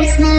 It's no